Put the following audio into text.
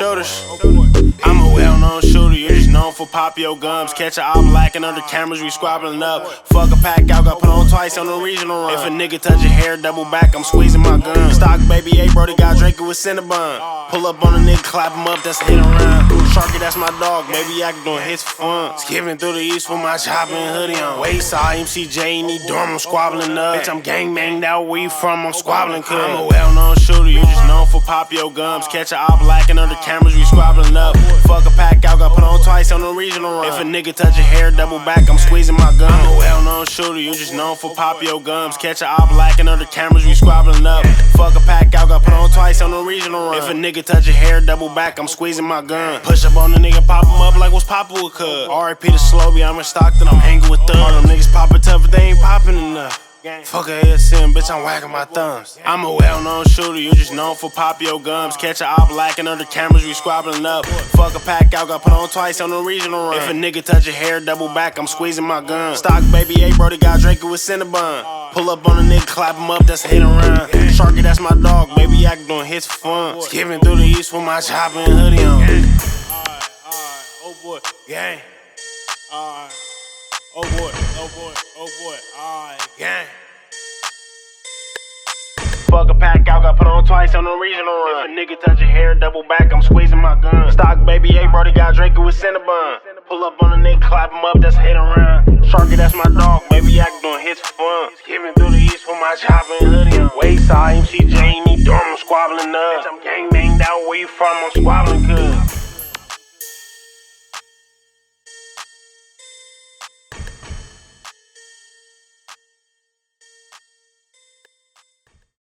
Shooters. I'm a well known shooter, you're just known for pop your gums. Catch a op lacking under cameras, we squabbling up. Fuck a Pacc out, got put on twice on the regional run. If a nigga touch your hair, double back, I'm squeezing my gun. Stock brody with Cinnabon. Pull up on a nigga, clap him up, that's a hit around. Sharky, that's my dog, maybe I can doing hits for fun. Skipping through the east with my chopping hoodie on. Wayside, MCJ, need dorm, I'm squabbling up. Bitch, I'm gang banged out where you from, I'm squabbling cuz. I'm a well known shooter, you just known for pop your gums. Catch a op lacking under cameras, we squabbling up. Fuck a Pacc out, got put on twice on the regional run. If a nigga touch your hair, double back, I'm squeezing my gun. I'm a well known shooter, you just known for pop your gums. Catch a op lacking under cameras, we squabbling up. Fuck a Pacc a nigga touch your hair, double back, I'm squeezing my gun. Push up on the nigga, pop him up like what's poppin' with cuz. RIP to Slowby, I'm in Stockton, I'm hanging with thugs. All them niggas poppin' tough, but they ain't poppin' enough. Fuck a SM, bitch, I'm whacking my thumbs. I'm a well known shooter, you just known for pop your gums. Catch a op lacking under cameras, we squabbling up. Fuck a Pacc out, got put on twice on the regional run. If a nigga touch your hair, double back, I'm squeezing my gun. Stock baby, A brody got drinking with Cinnabon. Pull up on a nigga, clap him up, that's a hit around. Sharky, that's my dog, baby, I can doing hits for fun. Skipping through the east with my chopping hoodie on. Gang. Alright, alright, oh boy, Gang, alright. Oh boy, oh boy, oh boy, alright. gang. Fuck a Pacc out, got put on twice on the regional run. If a nigga touch your hair, double back, I'm squeezing my gun. Stock baby, A brody got drinking with Cinnabon. Pull up on a nigga, clap him up, that's a hit around. Sharky, that's my dog, baby, I can doing hits for fun. Skipping through the east with my chopping hoodie on. Wayside, squabbling up. Bitch, I'm gang banged out where you from, I'm squabbling